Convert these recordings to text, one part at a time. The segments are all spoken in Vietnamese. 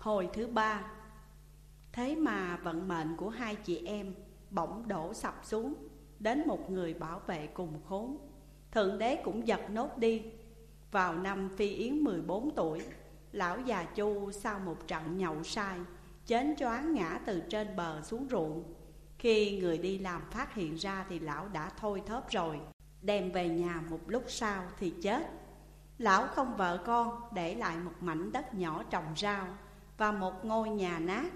Hồi thứ ba, Thế mà vận mệnh của hai chị em bỗng đổ sập xuống, Đến một người bảo vệ cùng khốn. Thượng đế cũng giật nốt đi. Vào năm Phi Yến 14 tuổi, Lão già Chu sau một trận nhậu sai, Chến choáng ngã từ trên bờ xuống ruộng. Khi người đi làm phát hiện ra thì lão đã thôi thớp rồi, Đem về nhà một lúc sau thì chết. Lão không vợ con, để lại một mảnh đất nhỏ trồng rau. Và một ngôi nhà nát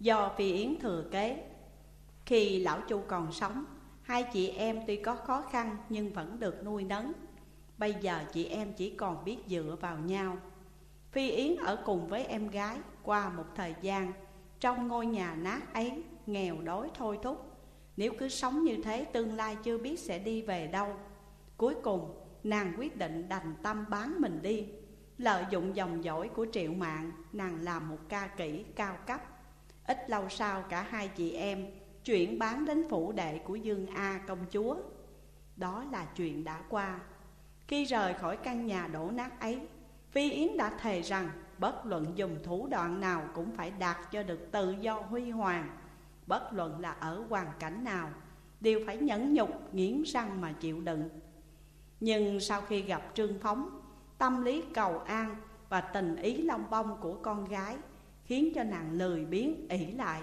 do Phi Yến thừa kế. Khi lão Chu còn sống, Hai chị em tuy có khó khăn nhưng vẫn được nuôi nấng. Bây giờ chị em chỉ còn biết dựa vào nhau. Phi Yến ở cùng với em gái qua một thời gian, Trong ngôi nhà nát ấy nghèo đói thôi thúc. Nếu cứ sống như thế, tương lai chưa biết sẽ đi về đâu. Cuối cùng, nàng quyết định đành tâm bán mình đi. Lợi dụng dòng dõi của triệu mạng Nàng làm một ca kỹ cao cấp. Ít lâu sau cả hai chị em chuyển bán đến phủ đệ của Dương A công chúa. Đó là chuyện đã qua. Khi rời khỏi căn nhà đổ nát ấy Phi Yến đã thề rằng bất luận dùng thủ đoạn nào cũng phải đạt cho được tự do huy hoàng. Bất luận là ở hoàn cảnh nào Đều phải nhẫn nhục, nghiến răng mà chịu đựng. Nhưng sau khi gặp Trương Phóng Tâm lý cầu an và tình ý long bông của con gái, Khiến cho nàng lười biếng ỷ lại.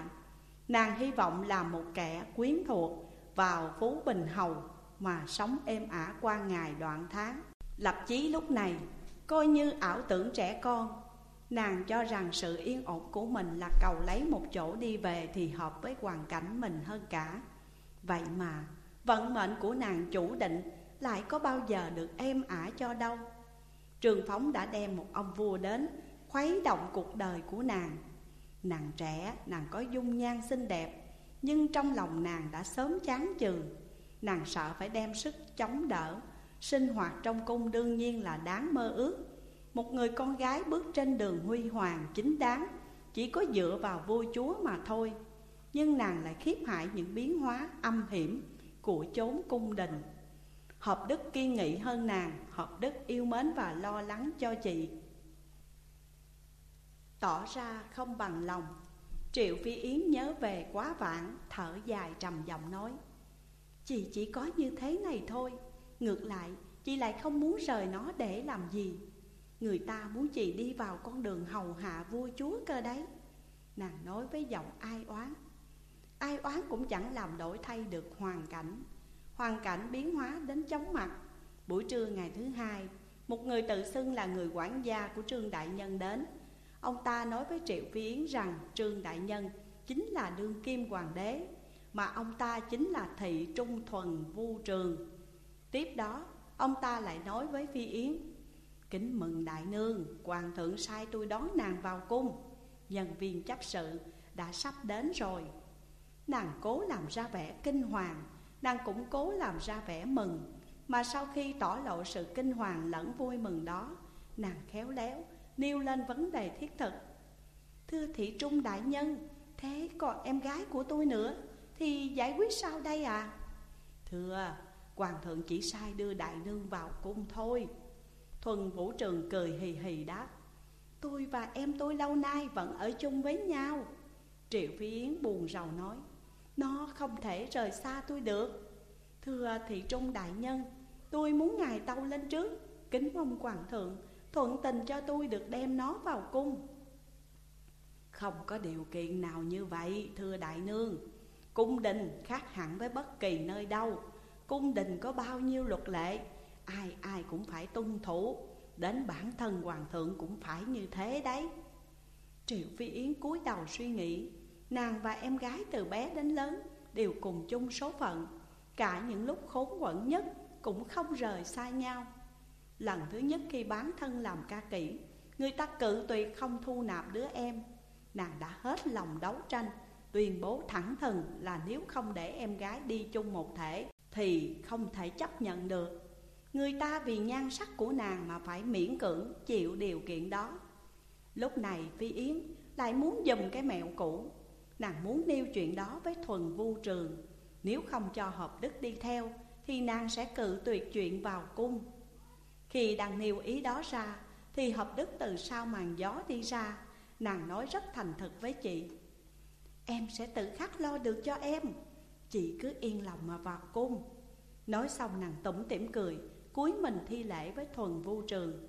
Nàng hy vọng làm một kẻ quyến thuộc vào Phú Bình Hầu Mà sống êm ả qua ngày đoạn tháng. Lập chí lúc này, coi như ảo tưởng trẻ con, Nàng cho rằng sự yên ổn của mình là cầu lấy một chỗ đi về thì hợp với hoàn cảnh mình hơn cả. Vậy mà, vận mệnh của nàng chủ định lại có bao giờ được êm ả cho đâu? Trường Phóng đã đem một ông vua đến khuấy động cuộc đời của nàng. Nàng trẻ, nàng có dung nhan xinh đẹp Nhưng trong lòng nàng đã sớm chán chường. Nàng sợ phải đem sức chống đỡ Sinh hoạt trong cung đương nhiên là đáng mơ ước. Một người con gái bước trên đường huy hoàng chính đáng Chỉ có dựa vào vua chúa mà thôi. Nhưng nàng lại khiếp hại những biến hóa âm hiểm Của chốn cung đình. Hợp đức kiên nghị hơn nàng, Hợp đức yêu mến và lo lắng cho chị. Tỏ ra không bằng lòng, Triệu Phi Yến nhớ về quá vãng, Thở dài trầm giọng nói. Chị chỉ có như thế này thôi, Ngược lại, chị lại không muốn rời nó để làm gì. Người ta muốn chị đi vào con đường hầu hạ vua chúa cơ đấy. Nàng nói với giọng ai oán. Ai oán cũng chẳng làm đổi thay được hoàn cảnh. Hoàn cảnh biến hóa đến chóng mặt. Buổi trưa ngày thứ hai Một người tự xưng là người quản gia của Trương Đại Nhân đến. Ông ta nói với Triệu Phi Yến rằng Trương Đại Nhân chính là đương kim hoàng đế Mà ông ta chính là thị trung thuần vu trường. Tiếp đó ông ta lại nói với Phi Yến Kính mừng đại nương, hoàng thượng sai tôi đón nàng vào cung. Nhân viên chấp sự đã sắp đến rồi. Nàng cố làm ra vẻ kinh hoàng Nàng cũng cố làm ra vẻ mừng. Mà sau khi tỏ lộ sự kinh hoàng lẫn vui mừng đó, Nàng khéo léo nêu lên vấn đề thiết thực. Thưa thị trung đại nhân, Thế còn em gái của tôi nữa Thì giải quyết sao đây à? Thưa, Hoàng thượng chỉ sai đưa đại nương vào cung thôi. Thuần Vũ Trường cười hì hì đáp. Tôi và em tôi lâu nay vẫn ở chung với nhau. Triệu Phi Yến buồn rầu nói. Nó không thể rời xa tôi được. Thưa thị trung đại nhân, Tôi muốn ngài tâu lên trước, Kính mong hoàng thượng Thuận tình cho tôi được đem nó vào cung. Không có điều kiện nào như vậy, thưa đại nương. Cung đình khác hẳn với bất kỳ nơi đâu. Cung đình có bao nhiêu luật lệ, Ai ai cũng phải tuân thủ. Đến bản thân hoàng thượng cũng phải như thế đấy. Triệu Phi Yến cúi đầu suy nghĩ Nàng và em gái từ bé đến lớn Đều cùng chung số phận. Cả những lúc khốn quẩn nhất Cũng không rời xa nhau. Lần thứ nhất khi bán thân làm ca kỹ, Người ta cự tuyệt không thu nạp đứa em. Nàng đã hết lòng đấu tranh, Tuyên bố thẳng thừng là nếu không để em gái đi chung một thể Thì không thể chấp nhận được. Người ta vì nhan sắc của nàng mà phải miễn cưỡng chịu điều kiện đó. Lúc này Phi Yến lại muốn dùm cái mẹo cũ Nàng muốn nêu chuyện đó với thuần vu trường. Nếu không cho hợp đức đi theo, Thì nàng sẽ cự tuyệt chuyện vào cung. Khi đang nêu ý đó ra, Thì hợp đức từ sau màn gió đi ra. Nàng nói rất thành thực với chị. Em sẽ tự khắc lo được cho em. Chị cứ yên lòng mà vào cung. Nói xong nàng tủm tỉm cười, cúi mình thi lễ với thuần vu trường.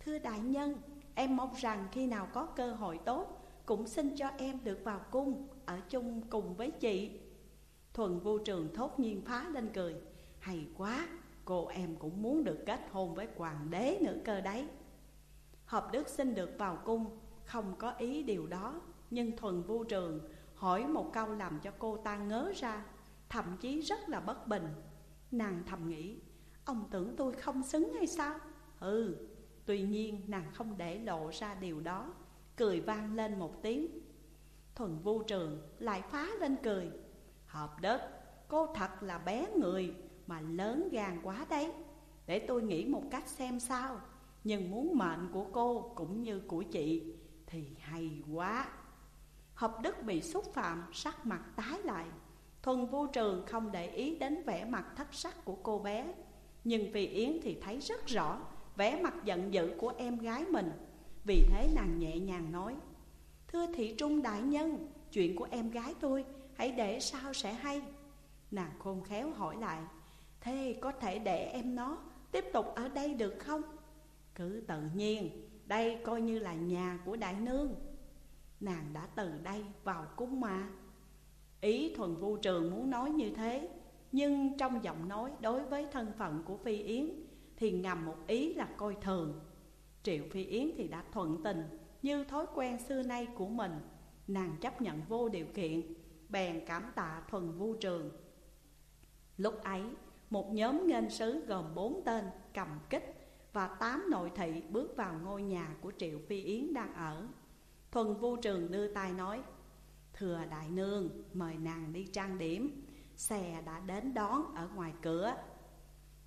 Thưa đại nhân, Em mong rằng khi nào có cơ hội tốt cũng xin cho em được vào cung Ở chung cùng với chị. Thuần vô trường thốt nhiên phá lên cười. Hay quá, Cô em cũng muốn được kết hôn với hoàng đế nữa cơ đấy. Hợp đức xin được vào cung, Không có ý điều đó. Nhưng thuần vô trường hỏi một câu làm cho cô ta ngớ ra, Thậm chí rất là bất bình. Nàng thầm nghĩ, Ông tưởng tôi không xứng hay sao? Ừ Tuy nhiên nàng không để lộ ra điều đó. Cười vang lên một tiếng. Thuần vu trường lại phá lên cười. Hợp đất, Cô thật là bé người Mà lớn gan quá đấy. Để tôi nghĩ một cách xem sao, Nhưng muốn mệnh của cô cũng như của chị Thì hay quá. Hợp đức bị xúc phạm, Sắc mặt tái lại. Thuần vô trường không để ý đến vẻ mặt thất sắc của cô bé, Nhưng vì Yến thì thấy rất rõ vẻ mặt giận dữ của em gái mình. Vì thế nàng nhẹ nhàng nói, Thưa thị trung đại nhân, Chuyện của em gái tôi, Hãy để sao sẽ hay. Nàng khôn khéo hỏi lại, Thế có thể để em nó Tiếp tục ở đây được không? Cứ tự nhiên, Đây coi như là nhà của đại nương. Nàng đã từ đây vào cung mà. Ý thuần vu trường muốn nói như thế, Nhưng trong giọng nói đối với thân phận của Phi Yến Thì ngầm một ý là coi thường. Triệu Phi Yến thì đã thuận tình Như thói quen xưa nay của mình. Nàng chấp nhận vô điều kiện, Bèn cảm tạ thuần vu trường. Lúc ấy, một nhóm nghênh sứ gồm bốn tên cầm kích Và tám nội thị bước vào ngôi nhà của Triệu Phi Yến đang ở. Thuần vu trường đưa tay nói, Thưa đại nương, mời nàng đi trang điểm, Xe đã đến đón ở ngoài cửa.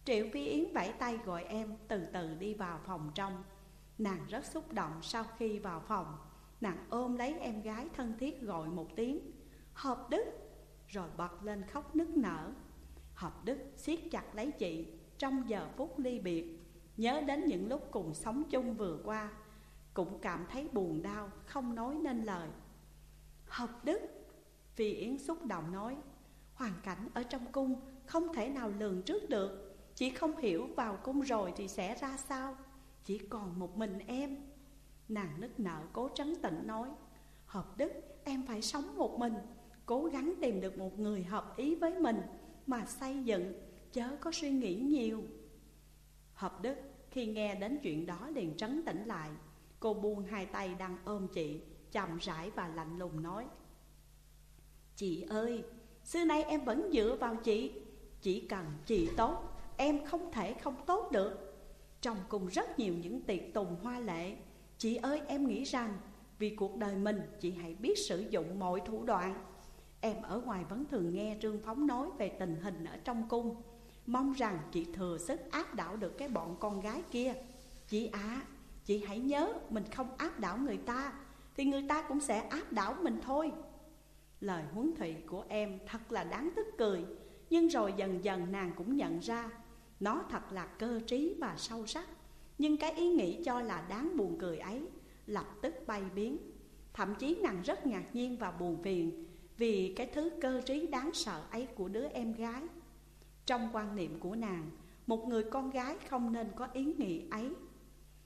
Triệu Phi Yến vẫy tay gọi em từ từ đi vào phòng trong. Nàng rất xúc động sau khi vào phòng. Nàng ôm lấy em gái thân thiết gọi một tiếng, Hợp Đức! Rồi bật lên khóc nức nở. Hợp Đức siết chặt lấy chị. Trong giờ phút ly biệt, Nhớ đến những lúc cùng sống chung vừa qua, Cũng cảm thấy buồn đau, Không nói nên lời. Hợp Đức! Phi Yến xúc động nói. Hoàn cảnh ở trong cung Không thể nào lường trước được. Chỉ không hiểu vào cung rồi thì sẽ ra sao. Chỉ còn một mình em. Nàng nức nở, cố trấn tĩnh nói, Hợp Đức, em phải sống một mình, Cố gắng tìm được một người hợp ý với mình Mà xây dựng, Chớ có suy nghĩ nhiều. Hợp Đức, khi nghe đến chuyện đó liền trấn tĩnh lại. Cô buông hai tay đang ôm chị, Chậm rãi và lạnh lùng nói, Chị ơi, Xưa nay em vẫn dựa vào chị. Chỉ cần chị tốt, Em không thể không tốt được. Trong cùng rất nhiều những tiệc tùng hoa lệ Chị ơi em nghĩ rằng Vì cuộc đời mình chị hãy biết sử dụng mọi thủ đoạn. Em ở ngoài vẫn thường nghe Trương Phóng nói về tình hình ở trong cung. Mong rằng chị thừa sức áp đảo được cái bọn con gái kia. Chị à, chị hãy nhớ mình không áp đảo người ta Thì người ta cũng sẽ áp đảo mình thôi. Lời huấn thị của em thật là đáng tức cười Nhưng rồi dần dần nàng cũng nhận ra nó thật là cơ trí và sâu sắc. Nhưng cái ý nghĩ cho là đáng buồn cười ấy Lập tức bay biến. Thậm chí nàng rất ngạc nhiên và buồn phiền Vì cái thứ cơ trí đáng sợ ấy của đứa em gái. Trong quan niệm của nàng Một người con gái không nên có ý nghĩ ấy.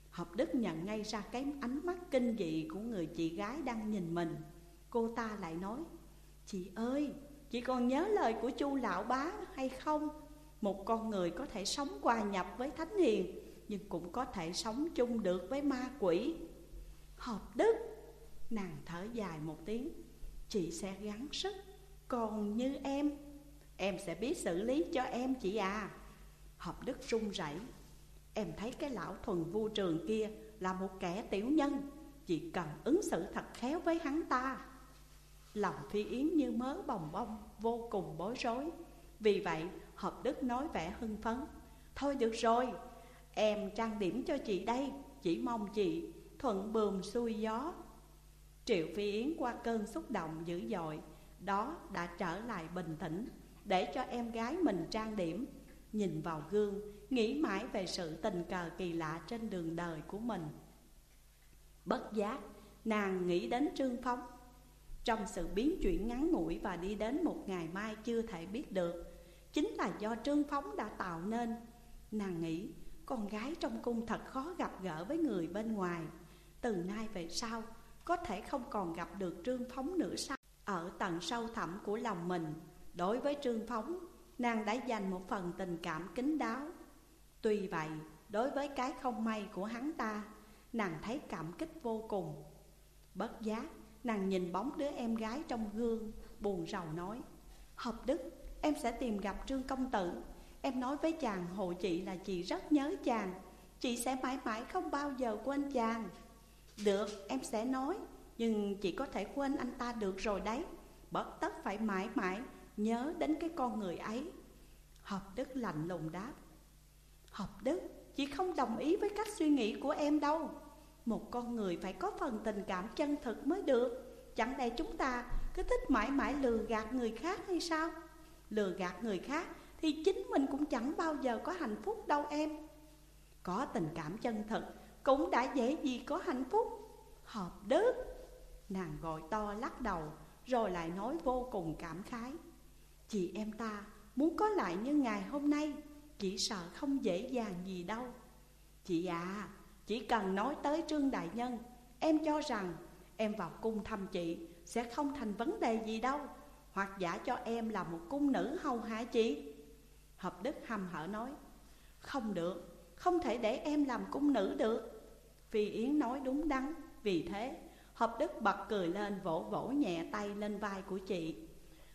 Hợp Đức nhận ngay ra cái ánh mắt kinh dị của người chị gái đang nhìn mình. Cô ta lại nói Chị ơi, chị còn nhớ lời của chu lão bá hay không? Một con người có thể sống hòa nhập với thánh hiền, Nhưng cũng có thể sống chung được với ma quỷ. Hợp đức. Nàng thở dài một tiếng. Chị sẽ gắng sức. Còn như em Em sẽ biết xử lý cho em chị à. Hợp đức run rẩy. Em thấy cái lão thuần vu trường kia Là một kẻ tiểu nhân Chị cần ứng xử thật khéo với hắn ta. Lòng Phi Yến như mớ bồng bông, Vô cùng bối rối. Vì vậy, Hợp Đức nói vẻ hưng phấn. Thôi được rồi, Em trang điểm cho chị đây, Chỉ mong chị thuận bườm xuôi gió. Triệu Phi Yến qua cơn xúc động dữ dội, Đó đã trở lại bình tĩnh, Để cho em gái mình trang điểm. Nhìn vào gương, Nghĩ mãi về sự tình cờ kỳ lạ trên đường đời của mình. Bất giác, Nàng nghĩ đến Trương Phóng. Trong sự biến chuyển ngắn ngủi và đi đến một ngày mai chưa thể biết được, Chính là do Trương Phóng đã tạo nên. Nàng nghĩ, con gái trong cung thật khó gặp gỡ với người bên ngoài. Từ nay về sau, có thể không còn gặp được Trương Phóng nữa sao? Ở tầng sâu thẳm của lòng mình, Đối với Trương Phóng, Nàng đã dành một phần tình cảm kính đáo. Tuy vậy, đối với cái không may của hắn ta, Nàng thấy cảm kích vô cùng. Bất giác nàng nhìn bóng đứa em gái trong gương Buồn rầu nói Hợp đức em sẽ tìm gặp Trương Công Tử. Em nói với chàng hộ chị là chị rất nhớ chàng. Chị sẽ mãi mãi không bao giờ quên chàng. Được em sẽ nói Nhưng chị có thể quên anh ta được rồi đấy. Bất tất phải mãi mãi nhớ đến cái con người ấy. Hợp Đức lạnh lùng đáp Hợp Đức, chị không đồng ý với cách suy nghĩ của em đâu. Một con người phải có phần tình cảm chân thực mới được. Chẳng lẽ chúng ta cứ thích mãi mãi lừa gạt người khác hay sao? Lừa gạt người khác thì chính mình cũng chẳng bao giờ có hạnh phúc đâu em. Có tình cảm chân thực cũng đã dễ gì có hạnh phúc. Hợp đức. Nàng gọi to lắc đầu, Rồi lại nói vô cùng cảm khái. Chị em ta muốn có lại như ngày hôm nay, Chỉ sợ không dễ dàng gì đâu. Chị à chỉ cần nói tới Trương Đại Nhân Em cho rằng em vào cung thăm chị Sẽ không thành vấn đề gì đâu. Hoặc giả cho em là một cung nữ hầu hạ chị. Hợp Đức hầm hở nói Không được, không thể để em làm cung nữ được. Phi Yến nói đúng đắn Vì thế Hợp Đức bật cười lên vỗ vỗ nhẹ tay lên vai của chị.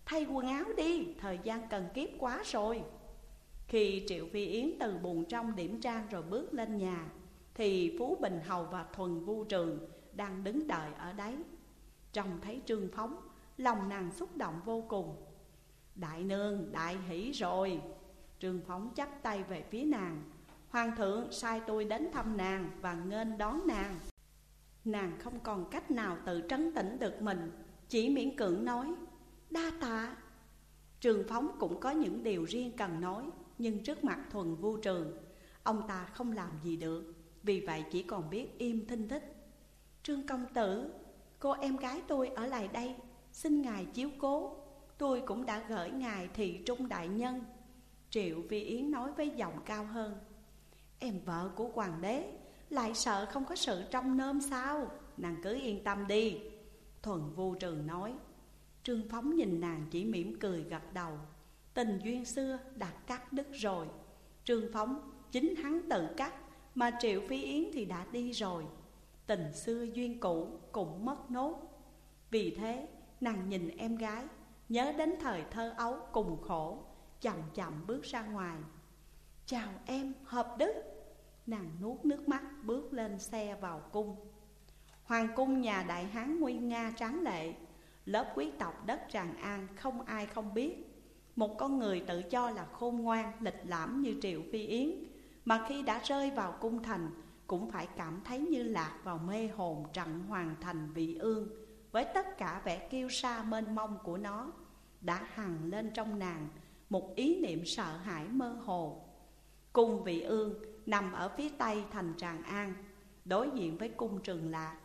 Thay quần áo đi, thời gian cần kiếp quá rồi. Khi Triệu Phi Yến từ buồn trong điểm trang rồi bước lên nhà thì Phú Bình Hầu và Thuần Vu Trường đang đứng đợi ở đấy. Trông thấy Trương Phóng, lòng nàng xúc động vô cùng. Đại nương, đại hỷ rồi. Trương Phóng chắp tay về phía nàng. Hoàng thượng sai tôi đến thăm nàng và nghênh đón nàng. Nàng không còn cách nào tự trấn tĩnh được mình Chỉ miễn cưỡng nói Đa tạ. Trường Phóng cũng có những điều riêng cần nói Nhưng trước mặt thuần vu trường Ông ta không làm gì được. Vì vậy chỉ còn biết im thinh thích. Trương công tử, Cô em gái tôi ở lại đây, Xin ngài chiếu cố. Tôi cũng đã gửi ngài thị trung đại nhân. Triệu Vi Yến nói với giọng cao hơn. Em vợ của hoàng đế, Lại sợ không có sự trong nôm sao? Nàng cứ yên tâm đi. Thuần vô Trường nói. Trương Phóng nhìn nàng chỉ mỉm cười gật đầu. Tình duyên xưa đã cắt đứt rồi. Trương Phóng, chính hắn tự cắt. Mà Triệu Phi Yến thì đã đi rồi. Tình xưa duyên cũ cũng mất nốt. Vì thế nàng nhìn em gái Nhớ đến thời thơ ấu cùng khổ Chậm chậm bước ra ngoài. Chào em hợp đức. Nàng nuốt nước mắt bước lên xe vào cung. Hoàng cung nhà đại hán nguyên Nga tráng lệ. Lớp quý tộc đất Tràng An không ai không biết. Một con người tự cho là khôn ngoan, lịch lãm như Triệu Phi Yến. Mà khi đã rơi vào cung thành, Cũng phải cảm thấy như lạc vào mê hồn trận hoàn thành vị ương. Với tất cả vẻ kiêu sa mênh mông của nó, Đã hằng lên trong nàng một ý niệm sợ hãi mơ hồ. Cung vị ương nằm ở phía tây thành Tràng An, Đối diện với cung Trường Lạc.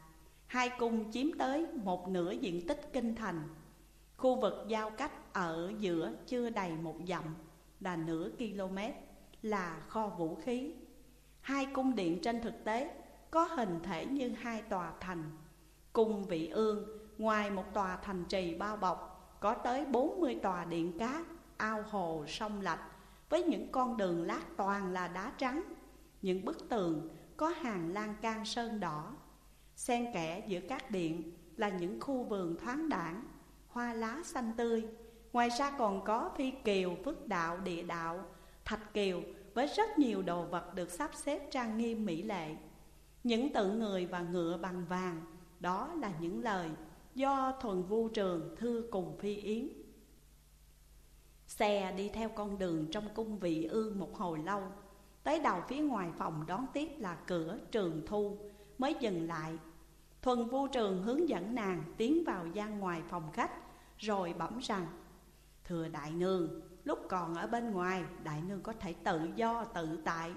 Hai cung chiếm tới một nửa diện tích kinh thành. Khu vực giao cách ở giữa chưa đầy một dặm, Là nửa km là kho vũ khí. Hai cung điện trên thực tế có hình thể như hai tòa thành. Cung vị ương, ngoài một tòa thành trì bao bọc, Có tới 40 tòa điện cát ao hồ, sông lạch, với những con đường lát toàn là đá trắng, những bức tường có hàng lan can sơn đỏ. Xen kẽ giữa các điện là những khu vườn thoáng đảng hoa lá xanh tươi. Ngoài ra còn có phi kiều, phước đạo, địa đạo thạch kiều với rất nhiều đồ vật được sắp xếp trang nghiêm mỹ lệ. Những tượng người và ngựa bằng vàng đó là những lời do thuần vu trường thư cùng phi yến. Xe đi theo con đường trong cung vị ương một hồi lâu Tới đầu phía ngoài phòng đón tiếp là cửa trường thu Mới dừng lại. Thuần vu trường hướng dẫn nàng tiến vào gian ngoài phòng khách Rồi bẩm rằng Thưa đại nương, lúc còn ở bên ngoài, Đại nương có thể tự do, tự tại.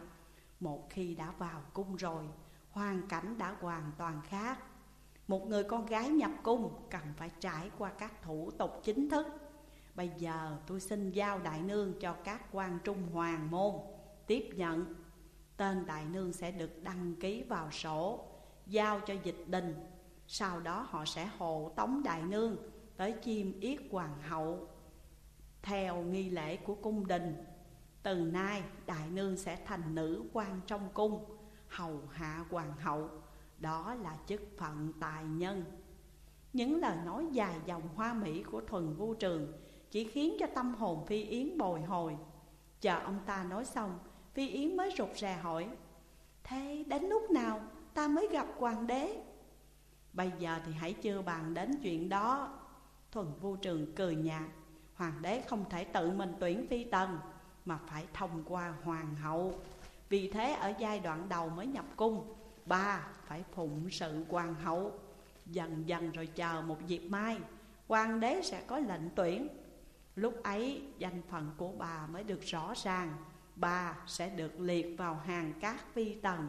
Một khi đã vào cung rồi, Hoàn cảnh đã hoàn toàn khác. Một người con gái nhập cung cần phải trải qua các thủ tục chính thức. Bây giờ tôi xin giao đại nương cho các quan trung hoàng môn Tiếp nhận. Tên đại nương sẽ được đăng ký vào sổ, Giao cho dịch đình. Sau đó họ sẽ hộ tống đại nương Tới chiêm yết hoàng hậu. Theo nghi lễ của cung đình, Từ nay đại nương sẽ thành nữ quan trong cung, Hầu hạ hoàng hậu. Đó là chức phận tài nhân. Những lời nói dài dòng hoa mỹ của thuần vu trường Chỉ khiến cho tâm hồn Phi Yến bồi hồi. Chờ ông ta nói xong, Phi Yến mới rụt rè hỏi, Thế đến lúc nào ta mới gặp hoàng đế? Bây giờ thì hãy chưa bàn đến chuyện đó. Thuần vu trường cười nhạt Hoàng đế không thể tự mình tuyển phi tần, Mà phải thông qua hoàng hậu. Vì thế ở giai đoạn đầu mới nhập cung, Ba phải phụng sự hoàng hậu. Dần dần rồi chờ một dịp mai, Hoàng đế sẽ có lệnh tuyển. Lúc ấy, danh phận của bà mới được rõ ràng Bà sẽ được liệt vào hàng các phi tần.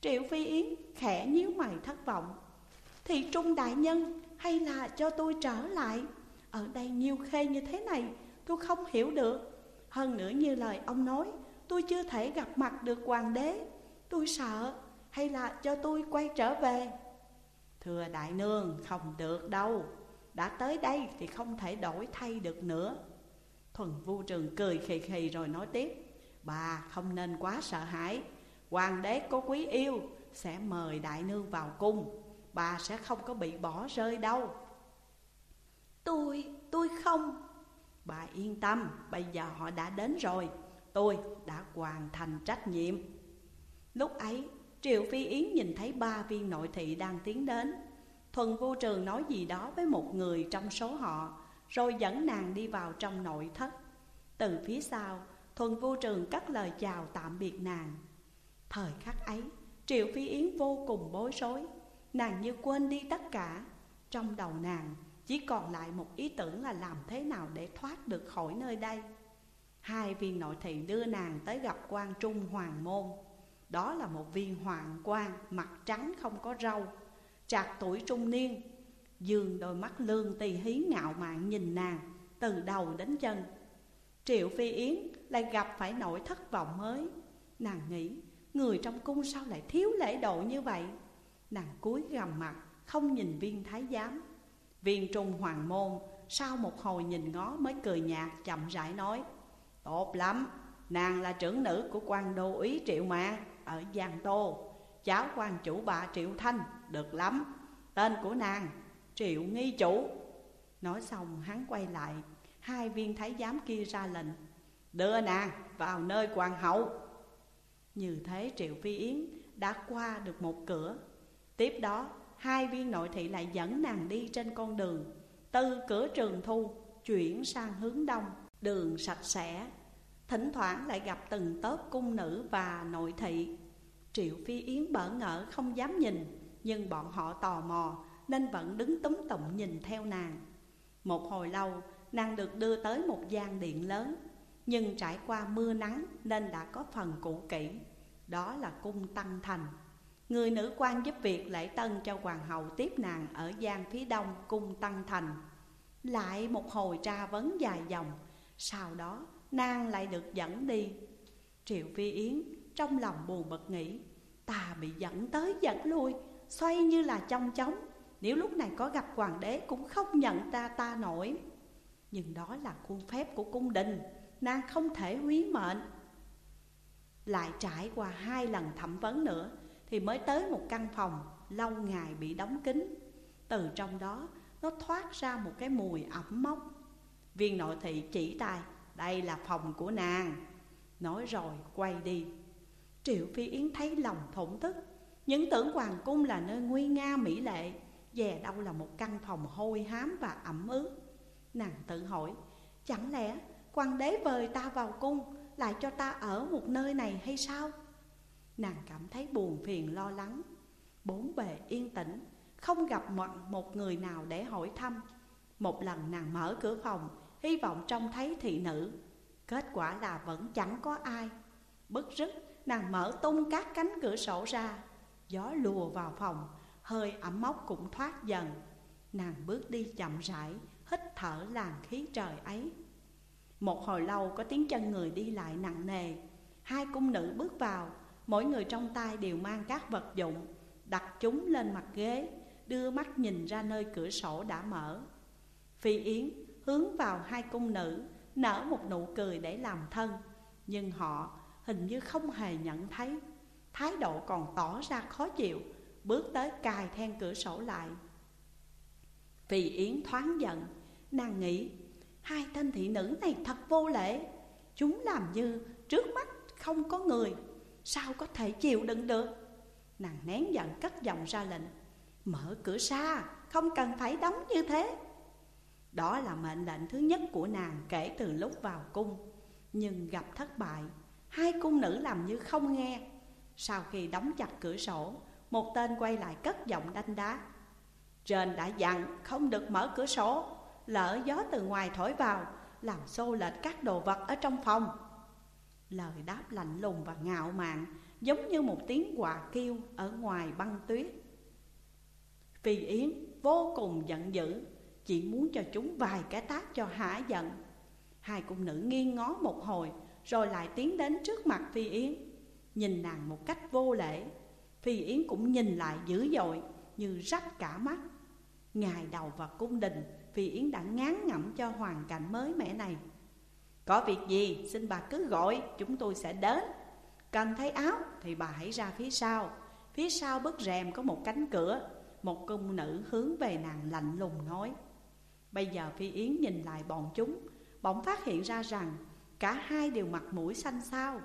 Triệu Phi Yến khẽ nhíu mày thất vọng. Thì Trung Đại Nhân, hay là cho tôi trở lại? Ở đây nhiều khê như thế này, tôi không hiểu được. Hơn nữa như lời ông nói, Tôi chưa thể gặp mặt được hoàng đế. Tôi sợ hay là cho tôi quay trở về? Thưa đại nương, không được đâu. Đã tới đây thì không thể đổi thay được nữa. Thuần vu trường cười khì khì rồi nói tiếp, Bà không nên quá sợ hãi. Hoàng đế có quý yêu, Sẽ mời đại nương vào cung. Bà sẽ không có bị bỏ rơi đâu không Bà yên tâm, bây giờ họ đã đến rồi. Tôi đã hoàn thành trách nhiệm. Lúc ấy, Triệu Phi Yến nhìn thấy ba viên nội thị đang tiến đến. Thuần vô trường nói gì đó với một người trong số họ Rồi dẫn nàng đi vào trong nội thất. Từ phía sau, Thuần vô trường cất lời chào tạm biệt nàng. Thời khắc ấy, Triệu Phi Yến vô cùng bối rối. Nàng như quên đi tất cả. Trong đầu nàng chỉ còn lại một ý tưởng là làm thế nào để thoát được khỏi nơi đây. Hai viên nội thị đưa nàng tới gặp quan trung hoàng môn. Đó là một viên hoàng quan mặt trắng không có râu, Trạc tuổi trung niên. Dương đôi mắt lương tì hí ngạo mạn nhìn nàng, Từ đầu đến chân. Triệu Phi Yến lại gặp phải nỗi thất vọng mới. Nàng nghĩ, người trong cung sao lại thiếu lễ độ như vậy? Nàng cúi gầm mặt, không nhìn viên thái giám. Viên trung hoàng môn sau một hồi nhìn ngó mới cười nhạt chậm rãi nói Tốt lắm, nàng là trưởng nữ của quan đô úy Triệu Mạng ở Giang Tô. Cháu quan chủ bà Triệu Thanh, được lắm. Tên của nàng, Triệu Nghi Chủ. Nói xong hắn quay lại Hai viên thái giám kia ra lệnh Đưa nàng vào nơi hoàng hậu. Như thế Triệu Phi Yến đã qua được một cửa. Tiếp đó hai viên nội thị lại dẫn nàng đi trên con đường. Từ cửa trường thu, chuyển sang hướng đông, Đường sạch sẽ. Thỉnh thoảng lại gặp từng tớp cung nữ và nội thị. Triệu Phi Yến bỡ ngỡ không dám nhìn, Nhưng bọn họ tò mò, nên vẫn đứng túm tụng nhìn theo nàng. Một hồi lâu, nàng được đưa tới một gian điện lớn, Nhưng trải qua mưa nắng nên đã có phần cũ kỹ. Đó là cung Tăng Thành. Người nữ quan giúp việc lễ tân cho hoàng hậu tiếp nàng ở gian phía đông cung Tăng Thành. Lại một hồi tra vấn dài dòng, Sau đó nàng lại được dẫn đi. Triệu Phi Yến trong lòng buồn bực nghĩ, Ta bị dẫn tới dẫn lui, Xoay như là trong chóng, Nếu lúc này có gặp hoàng đế cũng không nhận ta ta nổi. Nhưng đó là khuôn phép của cung đình, Nàng không thể húy mệnh. Lại trải qua hai lần thẩm vấn nữa thì mới tới một căn phòng lâu ngày bị đóng kín. Từ trong đó, nó thoát ra một cái mùi ẩm mốc. Viên nội thị chỉ tay, Đây là phòng của nàng. Nói rồi quay đi. Triệu Phi Yến thấy lòng thổn thức. Những tưởng hoàng cung là nơi nguy nga mỹ lệ Về đâu là một căn phòng hôi hám và ẩm ướt. Nàng tự hỏi, Chẳng lẽ quan đế vời ta vào cung Lại cho ta ở một nơi này hay sao? Nàng cảm thấy buồn phiền, lo lắng. Bốn bề yên tĩnh, Không gặp một người nào để hỏi thăm. Một lần nàng mở cửa phòng, Hy vọng trông thấy thị nữ. Kết quả là vẫn chẳng có ai. Bức rứt, nàng mở tung các cánh cửa sổ ra. Gió lùa vào phòng, Hơi ẩm mốc cũng thoát dần. Nàng bước đi chậm rãi, Hít thở làn khí trời ấy. Một hồi lâu có tiếng chân người đi lại nặng nề. Hai cung nữ bước vào Mỗi người trong tay đều mang các vật dụng, Đặt chúng lên mặt ghế, Đưa mắt nhìn ra nơi cửa sổ đã mở. Phi Yến hướng vào hai cung nữ, Nở một nụ cười để làm thân, Nhưng họ hình như không hề nhận thấy. Thái độ còn tỏ ra khó chịu, Bước tới cài then cửa sổ lại. Phi Yến thoáng giận, Nàng nghĩ, Hai tên thị nữ này thật vô lễ. Chúng làm như trước mắt không có người. Sao có thể chịu đựng được? Nàng nén giận cất giọng ra lệnh, Mở cửa xa Không cần phải đóng như thế. Đó là mệnh lệnh thứ nhất của nàng Kể từ lúc vào cung, Nhưng gặp thất bại, Hai cung nữ làm như không nghe. Sau khi đóng chặt cửa sổ, Một tên quay lại cất giọng đanh đá, Trên đã dặn không được mở cửa sổ, Lỡ gió từ ngoài thổi vào, Làm xô lệch các đồ vật ở trong phòng. Lời đáp lạnh lùng và ngạo mạn, Giống như một tiếng quà kêu ở ngoài băng tuyết. Phi Yến vô cùng giận dữ, Chỉ muốn cho chúng vài cái tác cho hả giận. Hai cung nữ nghiêng ngó một hồi, Rồi lại tiến đến trước mặt Phi Yến, Nhìn nàng một cách vô lễ. Phi Yến cũng nhìn lại dữ dội, Như rách cả mắt. Ngày đầu vào cung đình, Phi Yến đã ngán ngẩm cho hoàn cảnh mới mẻ này. Có việc gì, xin bà cứ gọi, Chúng tôi sẽ đến. Cần thấy áo, thì bà hãy ra phía sau. Phía sau bức rèm có một cánh cửa. Một cung nữ hướng về nàng lạnh lùng nói. Bây giờ Phi Yến nhìn lại bọn chúng, Bỗng phát hiện ra rằng Cả hai đều mặt mũi xanh xao.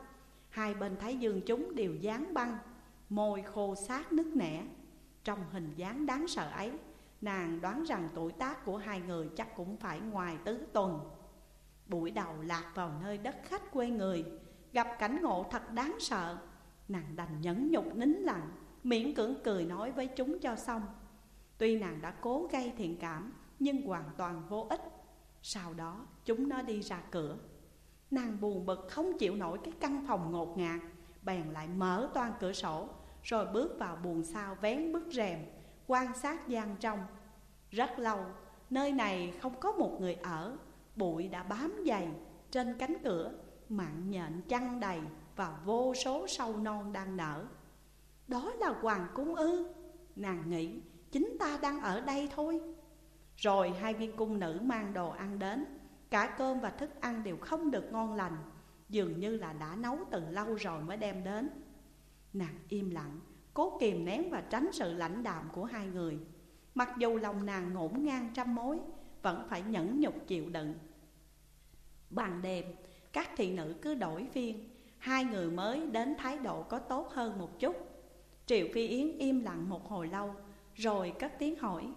Hai bên thái dương chúng đều dán băng, Môi khô sát nứt nẻ. Trong hình dáng đáng sợ ấy, Nàng đoán rằng tuổi tác của hai người chắc cũng phải ngoài tứ tuần. Buổi đầu lạc vào nơi đất khách quê người, Gặp cảnh ngộ thật đáng sợ. Nàng đành nhẫn nhục nín lặng, Miễn cưỡng cười nói với chúng cho xong. Tuy nàng đã cố gây thiện cảm, Nhưng hoàn toàn vô ích. Sau đó, chúng nó đi ra cửa. Nàng buồn bực không chịu nổi cái căn phòng ngột ngạt, Bèn lại mở toan cửa sổ, Rồi bước vào buồng sau vén bức rèm, Quan sát gian trong. Rất lâu, Nơi này không có một người ở Bụi đã bám dày Trên cánh cửa, Mạng nhện chăn đầy Và vô số sâu non đang nở. Đó là hoàng cung ư. Nàng nghĩ, Chính ta đang ở đây thôi. Rồi hai viên cung nữ mang đồ ăn đến. Cả cơm và thức ăn đều không được ngon lành. Dường như là đã nấu từ lâu rồi mới đem đến. Nàng im lặng, Cố kìm nén và tránh sự lãnh đạm của hai người. Mặc dù lòng nàng ngổn ngang trăm mối, Vẫn phải nhẫn nhục chịu đựng. Ban đêm các thị nữ cứ đổi phiên Hai người mới đến thái độ có tốt hơn một chút. Triệu Phi Yến im lặng một hồi lâu Rồi cất tiếng hỏi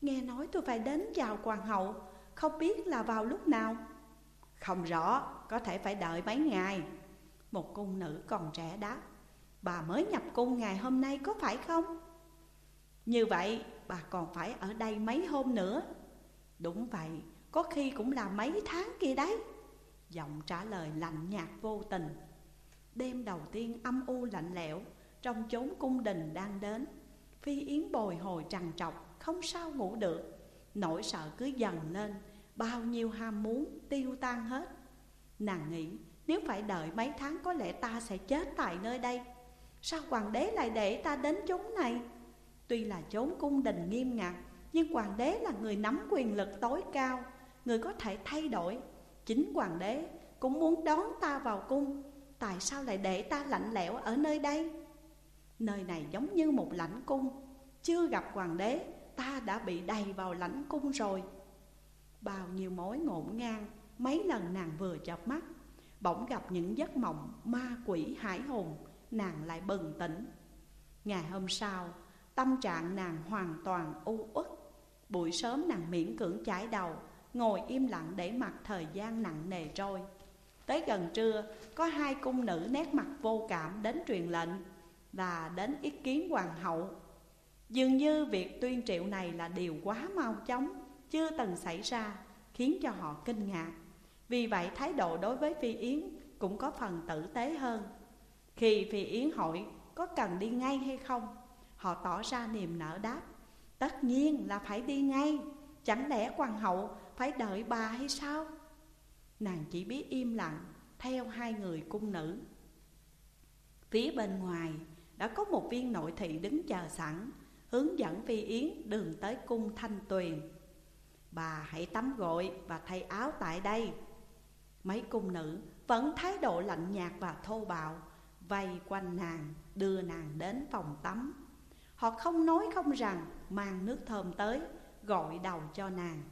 Nghe nói tôi phải đến chào hoàng hậu Không biết là vào lúc nào? Không rõ, có thể phải đợi mấy ngày. Một cung nữ còn trẻ đáp Bà mới nhập cung ngày hôm nay có phải không? Như vậy bà còn phải ở đây mấy hôm nữa. Đúng vậy, có khi cũng là mấy tháng kia đấy. Giọng trả lời lạnh nhạt vô tình. Đêm đầu tiên âm u lạnh lẽo, Trong chốn cung đình đang đến. Phi Yến bồi hồi trằn trọc, Không sao ngủ được. Nỗi sợ cứ dần lên, Bao nhiêu ham muốn tiêu tan hết. Nàng nghĩ, nếu phải đợi mấy tháng có lẽ ta sẽ chết tại nơi đây. Sao hoàng đế lại để ta đến chốn này? Tuy là chốn cung đình nghiêm ngặt, Nhưng hoàng đế là người nắm quyền lực tối cao. Người có thể thay đổi. Chính hoàng đế cũng muốn đón ta vào cung. Tại sao lại để ta lạnh lẽo ở nơi đây? Nơi này giống như một lãnh cung. Chưa gặp hoàng đế, Ta đã bị đầy vào lãnh cung rồi. Bao nhiêu mối ngổn ngang, Mấy lần nàng vừa chợp mắt, Bỗng gặp những giấc mộng ma quỷ hải hùng Nàng lại bừng tỉnh. Ngày hôm sau, Tâm trạng nàng hoàn toàn u uất. Buổi sớm nàng miễn cưỡng chải đầu Ngồi im lặng để mặc thời gian nặng nề trôi. Tới gần trưa, Có hai cung nữ nét mặt vô cảm đến truyền lệnh Và đến ý kiến hoàng hậu. Dường như việc tuyên triệu này là điều quá mau chóng, Chưa từng xảy ra, Khiến cho họ kinh ngạc. Vì vậy, thái độ đối với Phi Yến Cũng có phần tử tế hơn. Khi Phi Yến hỏi có cần đi ngay hay không, Họ tỏ ra niềm nở đáp, Tất nhiên là phải đi ngay. Chẳng lẽ hoàng hậu phải đợi bà hay sao? Nàng chỉ biết im lặng Theo hai người cung nữ. Phía bên ngoài đã có một viên nội thị đứng chờ sẵn Hướng dẫn Phi Yến đường tới cung Thanh Tuyền. Bà hãy tắm gội và thay áo tại đây. Mấy cung nữ vẫn thái độ lạnh nhạt và thô bạo Vây quanh nàng, đưa nàng đến phòng tắm. Họ không nói không rằng mang nước thơm tới Gọi đầu cho nàng.